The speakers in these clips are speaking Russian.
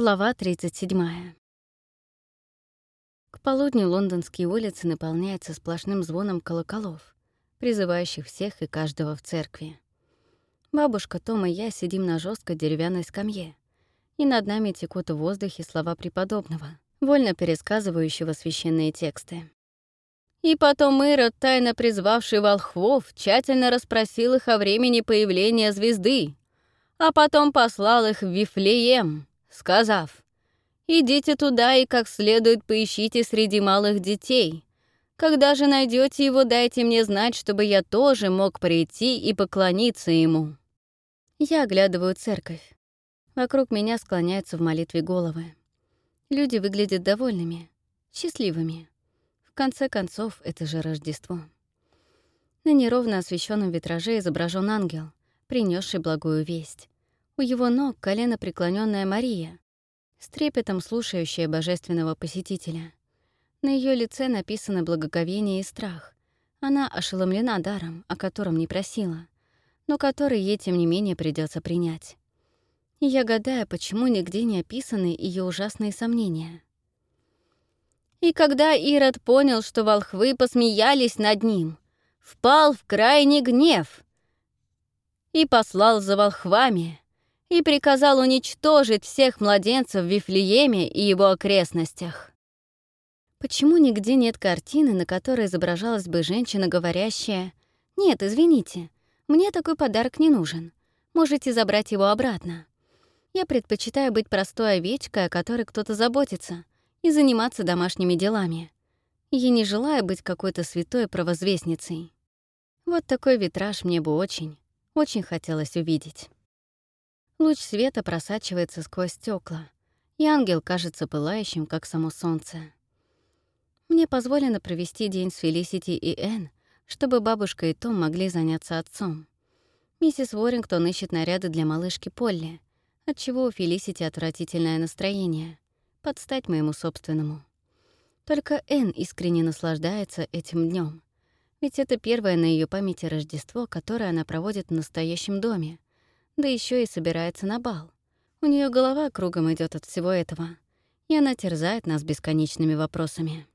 Глава 37. К полудню лондонские улицы наполняются сплошным звоном колоколов, призывающих всех и каждого в церкви. Бабушка, Том и я сидим на жесткой деревянной скамье, и над нами текут в воздухе слова преподобного, вольно пересказывающего священные тексты. И потом Ирод, тайно призвавший волхвов, тщательно расспросил их о времени появления звезды, а потом послал их в Вифлеем, сказав, «Идите туда и как следует поищите среди малых детей. Когда же найдете его, дайте мне знать, чтобы я тоже мог прийти и поклониться ему». Я оглядываю церковь. Вокруг меня склоняются в молитве головы. Люди выглядят довольными, счастливыми. В конце концов, это же Рождество. На неровно освещенном витраже изображен ангел, принесший благую весть. У его ног колено преклоненная Мария, с трепетом слушающая божественного посетителя. На ее лице написано благоговение и страх. Она ошеломлена даром, о котором не просила, но который ей, тем не менее, придется принять. И я гадаю, почему нигде не описаны ее ужасные сомнения. И когда Ирод понял, что волхвы посмеялись над ним, впал в крайний гнев и послал за волхвами, и приказал уничтожить всех младенцев в Вифлееме и его окрестностях. Почему нигде нет картины, на которой изображалась бы женщина, говорящая «Нет, извините, мне такой подарок не нужен. Можете забрать его обратно. Я предпочитаю быть простой овечкой, о которой кто-то заботится, и заниматься домашними делами. Я не желаю быть какой-то святой провозвестницей. Вот такой витраж мне бы очень, очень хотелось увидеть. Луч света просачивается сквозь стекла, и ангел кажется пылающим, как само солнце. Мне позволено провести день с Фелисити и Энн, чтобы бабушка и Том могли заняться отцом. Миссис Уоррингтон ищет наряды для малышки Полли, отчего у Фелисити отвратительное настроение, под стать моему собственному. Только Энн искренне наслаждается этим днем, ведь это первое на ее памяти Рождество, которое она проводит в настоящем доме, да еще и собирается на бал. У нее голова кругом идет от всего этого, и она терзает нас бесконечными вопросами.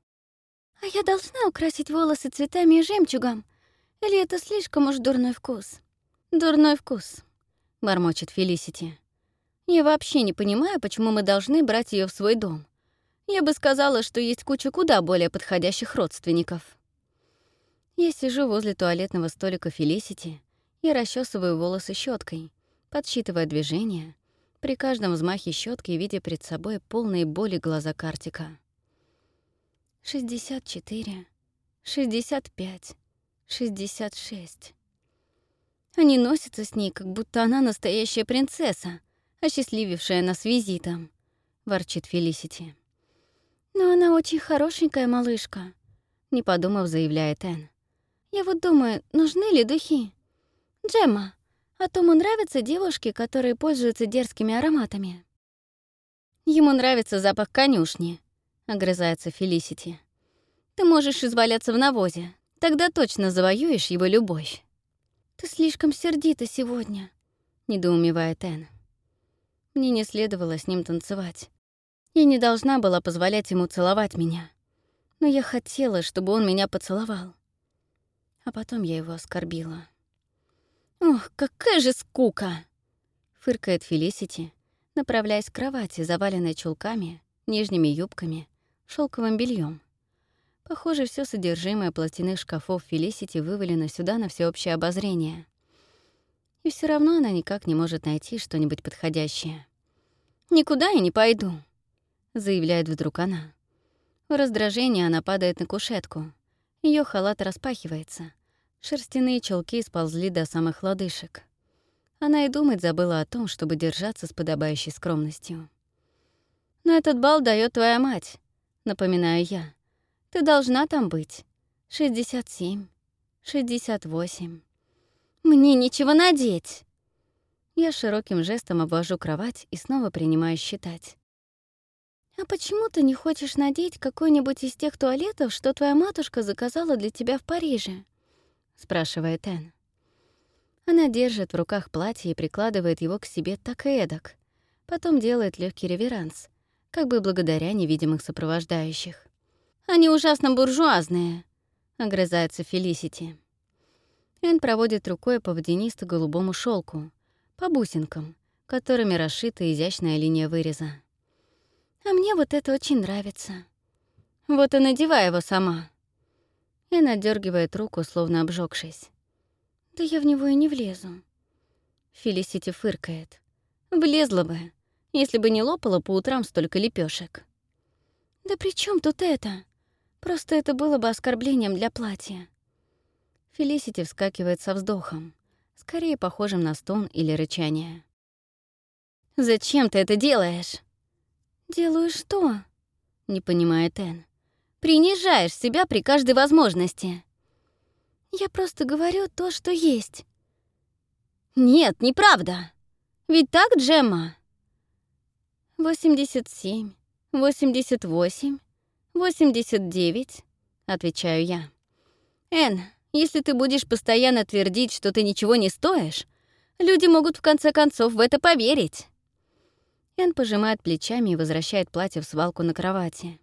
«А я должна украсить волосы цветами и жемчугом? Или это слишком уж дурной вкус?» «Дурной вкус», — бормочет Фелисити. «Я вообще не понимаю, почему мы должны брать ее в свой дом. Я бы сказала, что есть куча куда более подходящих родственников». Я сижу возле туалетного столика Фелисити и расчесываю волосы щеткой, подсчитывая движения, при каждом взмахе щетки видя перед собой полные боли глаза Картика. 64, 65, 66. Они носятся с ней, как будто она настоящая принцесса, осчастливившая нас визитом, — ворчит Фелисити. «Но она очень хорошенькая малышка», — не подумав, заявляет Энн. «Я вот думаю, нужны ли духи? Джемма, а Тому нравятся девушки, которые пользуются дерзкими ароматами. Ему нравится запах конюшни, огрызается Фелисити. Ты можешь изваляться в навозе, тогда точно завоюешь его любовь. Ты слишком сердита сегодня, недоумевает Энн. Мне не следовало с ним танцевать. Я не должна была позволять ему целовать меня. Но я хотела, чтобы он меня поцеловал. А потом я его оскорбила. «Ох, какая же скука!» — фыркает Фелисити, направляясь к кровати, заваленной чулками, нижними юбками, шелковым бельем. Похоже, все содержимое платяных шкафов Фелисити вывалено сюда на всеобщее обозрение. И все равно она никак не может найти что-нибудь подходящее. «Никуда я не пойду», — заявляет вдруг она. В раздражении она падает на кушетку. Ее халат распахивается — Шерстяные челки сползли до самых лодыжек. Она и думать забыла о том, чтобы держаться с подобающей скромностью. «Но этот бал дает твоя мать», — напоминаю я. «Ты должна там быть. 67, 68. Мне нечего надеть!» Я широким жестом обвожу кровать и снова принимаю считать. «А почему ты не хочешь надеть какой-нибудь из тех туалетов, что твоя матушка заказала для тебя в Париже?» — спрашивает Энн. Она держит в руках платье и прикладывает его к себе так и эдак. Потом делает легкий реверанс, как бы благодаря невидимых сопровождающих. «Они ужасно буржуазные», — огрызается Фелисити. Эн проводит рукой по водянисто-голубому шелку, по бусинкам, которыми расшита изящная линия выреза. «А мне вот это очень нравится». «Вот и надевай его сама». Эн отдергивает руку, словно обжегшись. «Да я в него и не влезу». Фелисити фыркает. «Влезла бы, если бы не лопала по утрам столько лепешек. «Да при чем тут это? Просто это было бы оскорблением для платья». Фелисити вскакивает со вздохом, скорее похожим на стон или рычание. «Зачем ты это делаешь?» «Делаю что?» — не понимает Энн. «Принижаешь себя при каждой возможности». «Я просто говорю то, что есть». «Нет, неправда. Ведь так, Джемма?» «Восемьдесят семь, восемьдесят восемь, восемьдесят девять», — отвечаю я. «Энн, если ты будешь постоянно твердить, что ты ничего не стоишь, люди могут в конце концов в это поверить». Энн пожимает плечами и возвращает платье в свалку на кровати.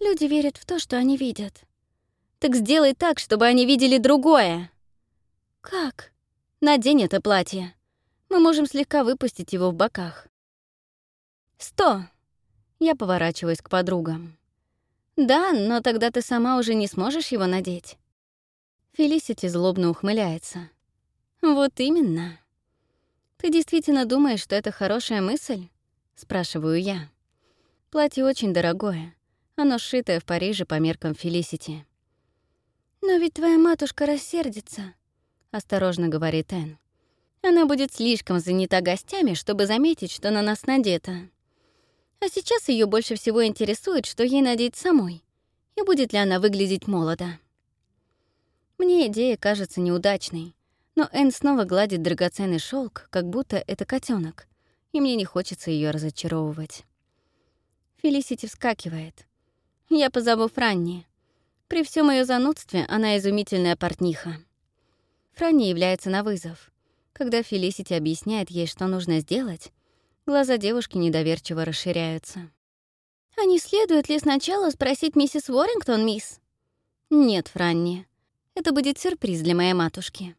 «Люди верят в то, что они видят». «Так сделай так, чтобы они видели другое». «Как?» «Надень это платье. Мы можем слегка выпустить его в боках». «Сто!» Я поворачиваюсь к подругам. «Да, но тогда ты сама уже не сможешь его надеть». Фелисити злобно ухмыляется. «Вот именно». «Ты действительно думаешь, что это хорошая мысль?» — спрашиваю я. Платье очень дорогое. Оно сшитое в Париже по меркам Фелисити. «Но ведь твоя матушка рассердится», — осторожно говорит Энн. «Она будет слишком занята гостями, чтобы заметить, что на нас надето. А сейчас ее больше всего интересует, что ей надеть самой, и будет ли она выглядеть молодо». Мне идея кажется неудачной, но Энн снова гладит драгоценный шелк, как будто это котенок, и мне не хочется ее разочаровывать. Фелисити вскакивает. Я позову Франни. При всем ее занудстве она изумительная портниха. Франни является на вызов. Когда Фелисити объясняет ей, что нужно сделать, глаза девушки недоверчиво расширяются. «А не следует ли сначала спросить миссис Уоррингтон, мисс?» «Нет, Франни. Это будет сюрприз для моей матушки.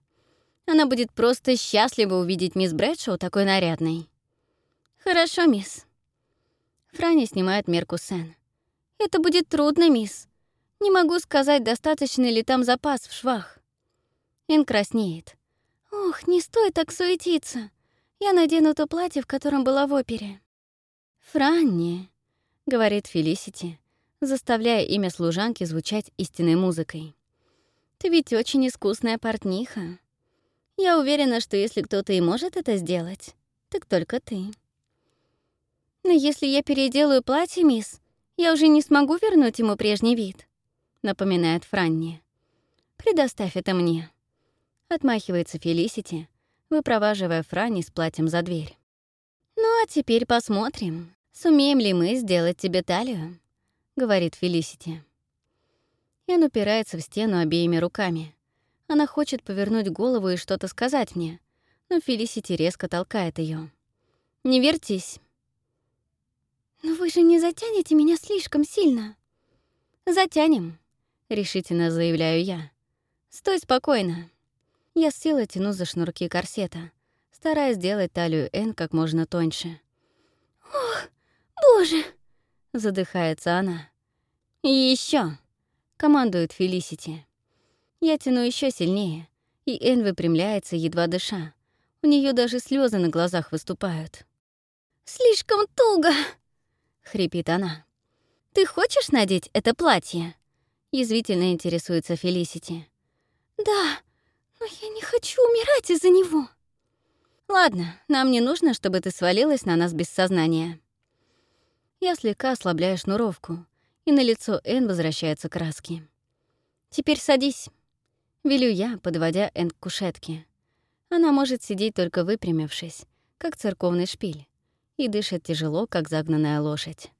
Она будет просто счастлива увидеть мисс Брэдшоу такой нарядной». «Хорошо, мисс». Франни снимает мерку Сен. «Это будет трудно, мисс. Не могу сказать, достаточно ли там запас в швах». Ин краснеет. «Ох, не стоит так суетиться. Я надену то платье, в котором была в опере». «Франни», — говорит Фелисити, заставляя имя служанки звучать истинной музыкой. «Ты ведь очень искусная портниха. Я уверена, что если кто-то и может это сделать, так только ты». «Но если я переделаю платье, мисс, я уже не смогу вернуть ему прежний вид», — напоминает Франни. «Предоставь это мне». Отмахивается Фелисити, выпроваживая Франни с платьем за дверь. «Ну а теперь посмотрим, сумеем ли мы сделать тебе талию», — говорит Фелисити. Эн упирается в стену обеими руками. Она хочет повернуть голову и что-то сказать мне, но Фелисити резко толкает ее. «Не вертись!» «Но вы же не затянете меня слишком сильно!» «Затянем», — решительно заявляю я. «Стой спокойно». Я с силой тяну за шнурки корсета, стараясь сделать талию Н как можно тоньше. «Ох, боже!» — задыхается она. «И еще, командует Фелисити. Я тяну еще сильнее, и Эн выпрямляется, едва дыша. У нее даже слезы на глазах выступают. «Слишком туго!» — хрипит она. «Ты хочешь надеть это платье?» — язвительно интересуется Фелисити. «Да, но я не хочу умирать из-за него». «Ладно, нам не нужно, чтобы ты свалилась на нас без сознания». Я слегка ослабляю шнуровку, и на лицо Энн возвращаются краски. «Теперь садись», — велю я, подводя Энн к кушетке. Она может сидеть только выпрямившись, как церковный шпиль, и дышит тяжело, как загнанная лошадь.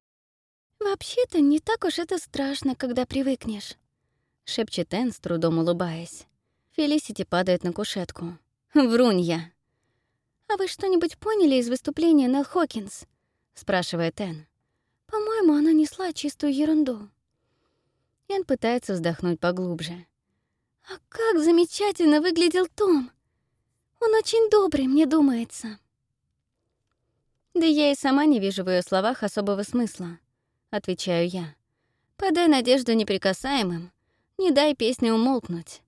«Вообще-то не так уж это страшно, когда привыкнешь», — шепчет Энн, с трудом улыбаясь. Фелисити падает на кушетку. «Врунья!» «А вы что-нибудь поняли из выступления Нелл Хокинс?» — спрашивает Энн. «По-моему, она несла чистую ерунду». Энн пытается вздохнуть поглубже. «А как замечательно выглядел Том! Он очень добрый, мне думается». «Да я и сама не вижу в ее словах особого смысла», — отвечаю я. «Подай надежду неприкасаемым, не дай песне умолкнуть.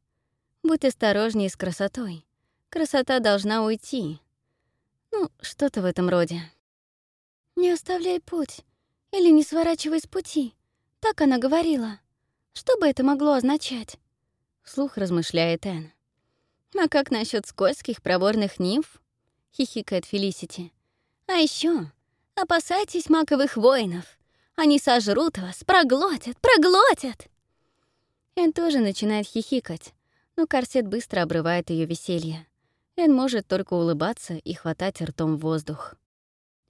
Будь осторожней с красотой. Красота должна уйти. Ну, что-то в этом роде». «Не оставляй путь или не сворачивай с пути», — так она говорила. Что бы это могло означать? Вслух размышляет Энн. «А как насчет скользких проворных нимф?» — хихикает Фелисити. «А еще опасайтесь маковых воинов. Они сожрут вас, проглотят, проглотят!» Энн тоже начинает хихикать, но корсет быстро обрывает ее веселье. Энн может только улыбаться и хватать ртом воздух.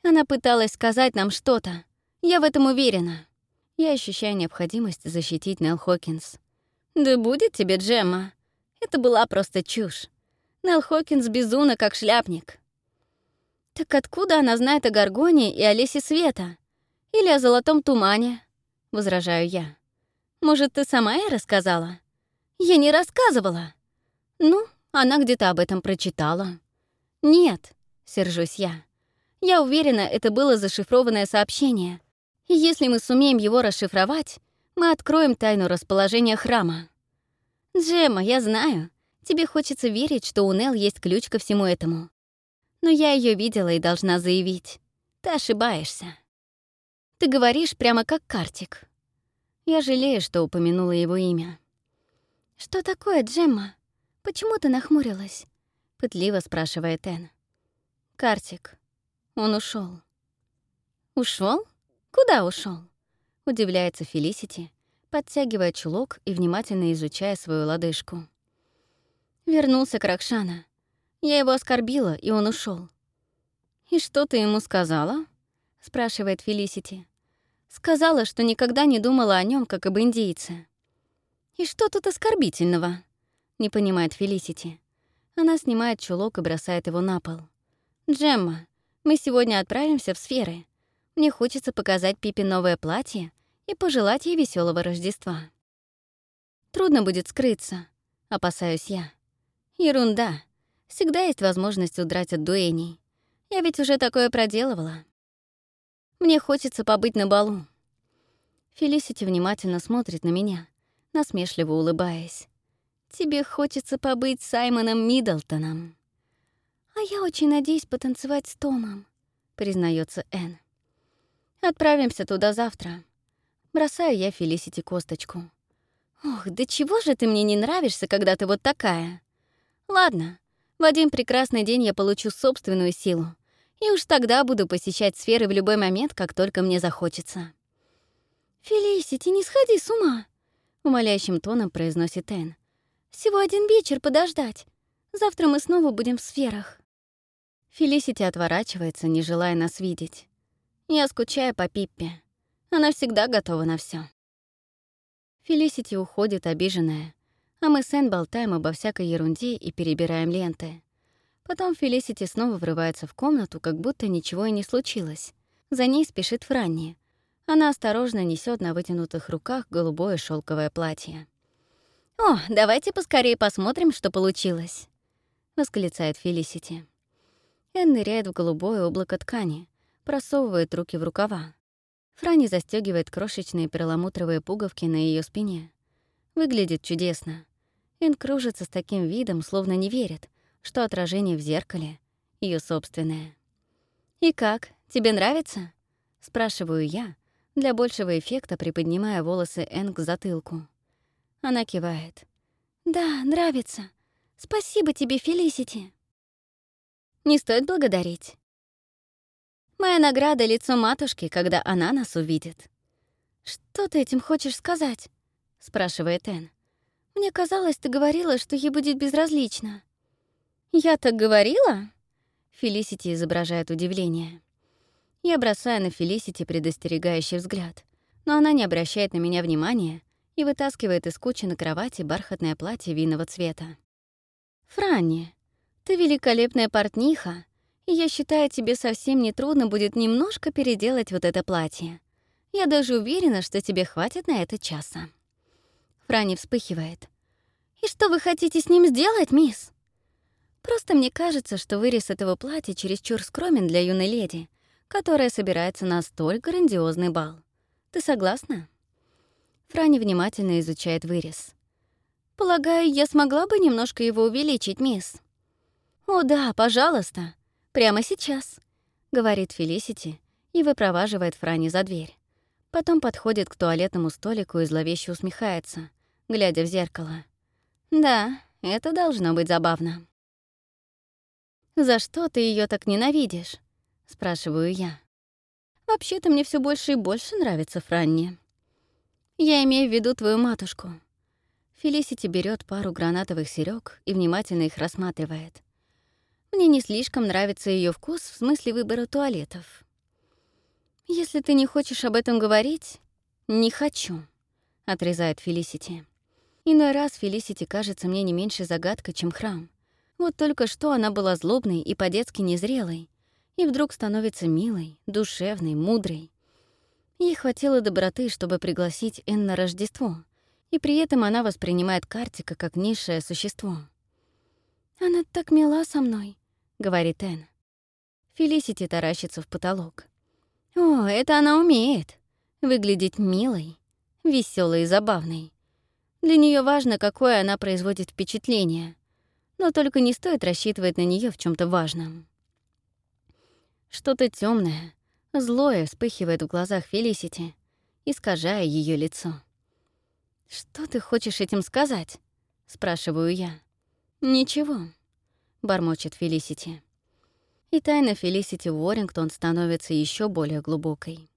Она пыталась сказать нам что-то. Я в этом уверена. Я ощущаю необходимость защитить Нелл Хокинс. «Да будет тебе, Джемма. Это была просто чушь. Нелл Хокинс безумна, как шляпник». «Так откуда она знает о Гаргоне и о лесе света? Или о золотом тумане?» — возражаю я. «Может, ты сама ей рассказала?» «Я не рассказывала». «Ну, она где-то об этом прочитала». «Нет», — сержусь я. «Я уверена, это было зашифрованное сообщение. И если мы сумеем его расшифровать, мы откроем тайну расположения храма. Джема, я знаю, тебе хочется верить, что у Нел есть ключ ко всему этому. Но я ее видела и должна заявить. Ты ошибаешься. Ты говоришь прямо как Картик. Я жалею, что упомянула его имя. «Что такое, Джемма? Почему ты нахмурилась?» — пытливо спрашивает Энн. «Картик. Он ушел. Ушел? Куда ушел? Удивляется Фелисити, подтягивая чулок и внимательно изучая свою лодыжку. Вернулся к Ракшана. Я его оскорбила, и он ушел. «И что ты ему сказала?» — спрашивает Фелисити. «Сказала, что никогда не думала о нем как об индейце». «И что тут оскорбительного?» — не понимает Фелисити. Она снимает чулок и бросает его на пол. «Джемма, мы сегодня отправимся в сферы. Мне хочется показать Пипе новое платье и пожелать ей веселого Рождества. Трудно будет скрыться, опасаюсь я. Ерунда. Всегда есть возможность удрать от дуэней. Я ведь уже такое проделывала. Мне хочется побыть на балу. Фелисити внимательно смотрит на меня, насмешливо улыбаясь. «Тебе хочется побыть Саймоном Миддлтоном». «А я очень надеюсь потанцевать с Томом», — признается Энн. Отправимся туда завтра. Бросаю я Фелисити косточку. Ох, да чего же ты мне не нравишься, когда ты вот такая? Ладно, в один прекрасный день я получу собственную силу, и уж тогда буду посещать сферы в любой момент, как только мне захочется. «Фелисити, не сходи с ума!» — умоляющим тоном произносит Энн. «Всего один вечер подождать. Завтра мы снова будем в сферах». Фелисити отворачивается, не желая нас видеть. Я скучаю по Пиппе. Она всегда готова на все. Фелисити уходит обиженная, а мы с Энн болтаем обо всякой ерунде и перебираем ленты. Потом Фелисити снова врывается в комнату, как будто ничего и не случилось. За ней спешит Франни. Она осторожно несет на вытянутых руках голубое шелковое платье. «О, давайте поскорее посмотрим, что получилось», — восклицает Фелисити. Энн ныряет в голубое облако ткани просовывает руки в рукава. Франи застегивает крошечные перламутровые пуговки на ее спине. Выглядит чудесно. Эн кружится с таким видом, словно не верит, что отражение в зеркале — ее собственное. «И как, тебе нравится?» — спрашиваю я, для большего эффекта приподнимая волосы Эн к затылку. Она кивает. «Да, нравится. Спасибо тебе, Фелисити». «Не стоит благодарить. Моя награда — лицо матушки, когда она нас увидит. «Что ты этим хочешь сказать?» — спрашивает Энн. «Мне казалось, ты говорила, что ей будет безразлично». «Я так говорила?» Фелисити изображает удивление. Я бросаю на Фелисити предостерегающий взгляд, но она не обращает на меня внимания и вытаскивает из кучи на кровати бархатное платье винного цвета. «Франни, ты великолепная портниха И я считаю, тебе совсем не трудно будет немножко переделать вот это платье. Я даже уверена, что тебе хватит на это часа». Франи вспыхивает. «И что вы хотите с ним сделать, мисс?» «Просто мне кажется, что вырез этого платья чересчур скромен для юной леди, которая собирается на столь грандиозный бал. Ты согласна?» Франи внимательно изучает вырез. «Полагаю, я смогла бы немножко его увеличить, мисс?» «О да, пожалуйста, прямо сейчас», — говорит Фелисити и выпроваживает Франи за дверь. Потом подходит к туалетному столику и зловеще усмехается, глядя в зеркало. «Да, это должно быть забавно». «За что ты ее так ненавидишь?» — спрашиваю я. «Вообще-то мне все больше и больше нравится Франни. Я имею в виду твою матушку». Фелисити берет пару гранатовых серёг и внимательно их рассматривает. Мне не слишком нравится ее вкус в смысле выбора туалетов. «Если ты не хочешь об этом говорить, не хочу», — отрезает Фелисити. Иной раз Фелисити кажется мне не меньше загадка, чем храм. Вот только что она была злобной и по-детски незрелой, и вдруг становится милой, душевной, мудрой. Ей хватило доброты, чтобы пригласить Энн на Рождество, и при этом она воспринимает Картика как низшее существо. «Она так мила со мной», — говорит Энн. Фелисити таращится в потолок. «О, это она умеет. Выглядеть милой, веселой и забавной. Для нее важно, какое она производит впечатление. Но только не стоит рассчитывать на нее в чем то важном». Что-то темное, злое вспыхивает в глазах Фелисити, искажая ее лицо. «Что ты хочешь этим сказать?» — спрашиваю я. «Ничего», — бормочет Фелисити. И тайна Фелисити Уоррингтон становится еще более глубокой.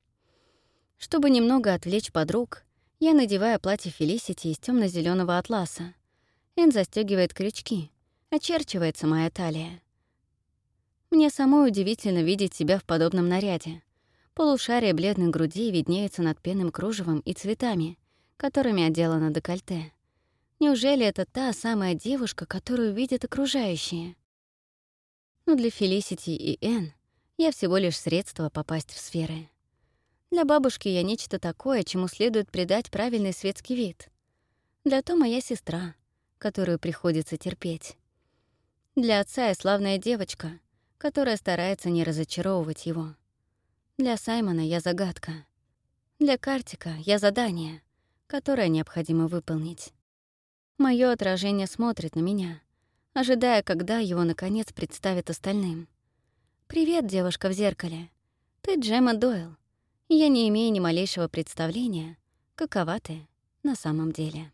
Чтобы немного отвлечь подруг, я надеваю платье Фелисити из темно зеленого атласа. Эн застегивает крючки, очерчивается моя талия. Мне самой удивительно видеть себя в подобном наряде. Полушарие бледной груди виднеется над пенным кружевом и цветами, которыми отделано декольте. Неужели это та самая девушка, которую видят окружающие? Но для Фелисити и Энн я всего лишь средство попасть в сферы. Для бабушки я нечто такое, чему следует придать правильный светский вид. Для Тома я сестра, которую приходится терпеть. Для отца я славная девочка, которая старается не разочаровывать его. Для Саймона я загадка. Для Картика я задание, которое необходимо выполнить. Моё отражение смотрит на меня, ожидая, когда его, наконец, представят остальным. «Привет, девушка в зеркале. Ты Джема Дойл. Я не имею ни малейшего представления, какова ты на самом деле».